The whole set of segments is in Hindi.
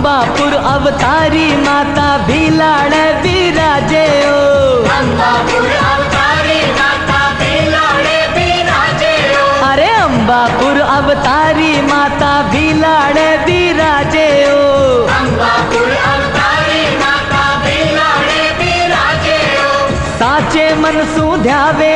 अंबापुर अवतारी माता भीलाड़ विराजे ओ। अंबापुर अवतारी माता बिलाड़े बिराजे ओ। अरे अंबापुर अवतारी माता भीलाड़ विराजे ओ। अंबापुर अवतारी माता बिलाड़े बिराजे ओ। साचे मन सू ध्यावे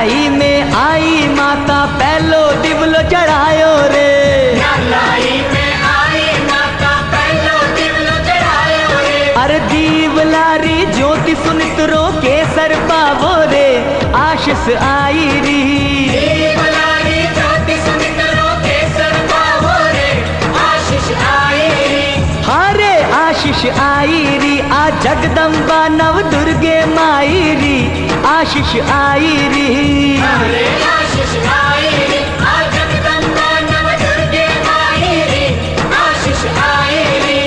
नारलाई में आई माता पहलो दिवलो चढ़ायो रे। लाई में आई माता पहलो दिवल चढ़ायो रे। अरे ज्योति के सर पावो रे। आशीष आई री। ज्योति सुनितरो केसर पावो रे। आशीष आई रे। हारे आशीष आई री। आ जगदम्बा नव दुर्गे आशीष आई री। अरे आशीष रे रे रे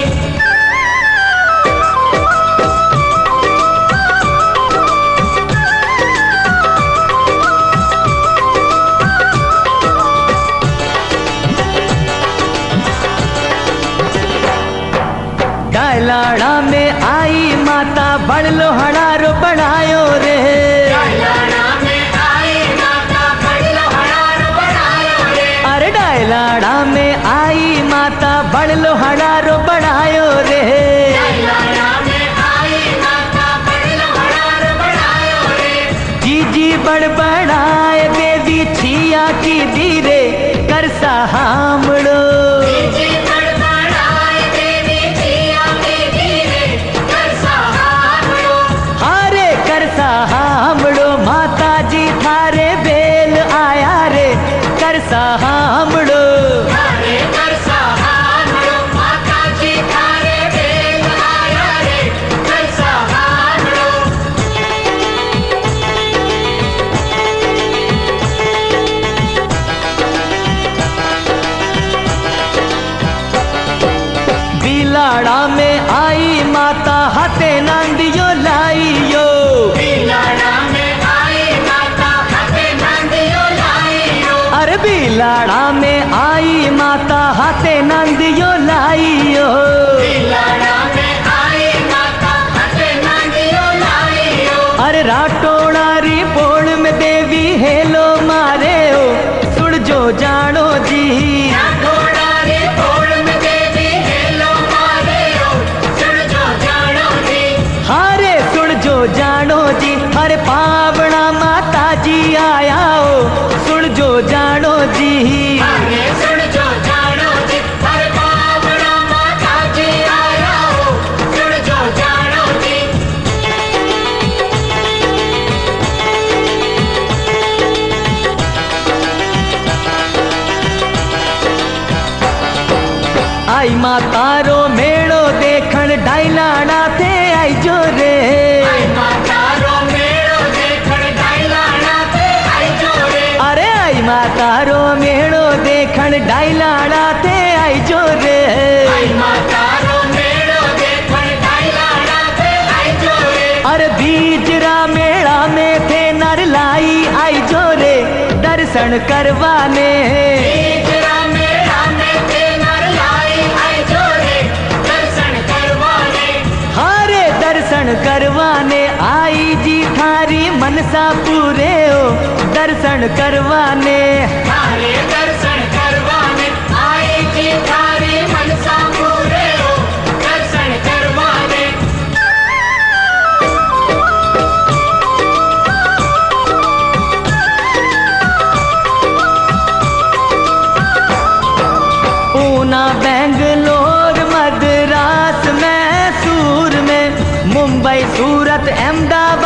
डायलाड़ा में आई माता बड़ लोहड़ारो बनायो रे। डायलाड़ा में आई। बिलाड़ा में आई माता हाथे नांदियो लाइयो। बिलाड़ा में आई माता हते नंदियो लाइयो। अरे बिलाड़ा में आई माता हाथे नांदियो लाइयो। बिलाड़ा में आई माता हते नंदियो लाइयो। अरे राटोड़ारी जी आया ओ सुड़ जो जानो जी। अरे सुन जो जानो जी हर पावना माता जी आया हो सुन जो जानो जी। आई माता दर्शन करवाने हारे दर्शन करवाने आई जी थारी मनसा पूरे हो दर्शन करवाने। थारे सूरत अहमदाबाद।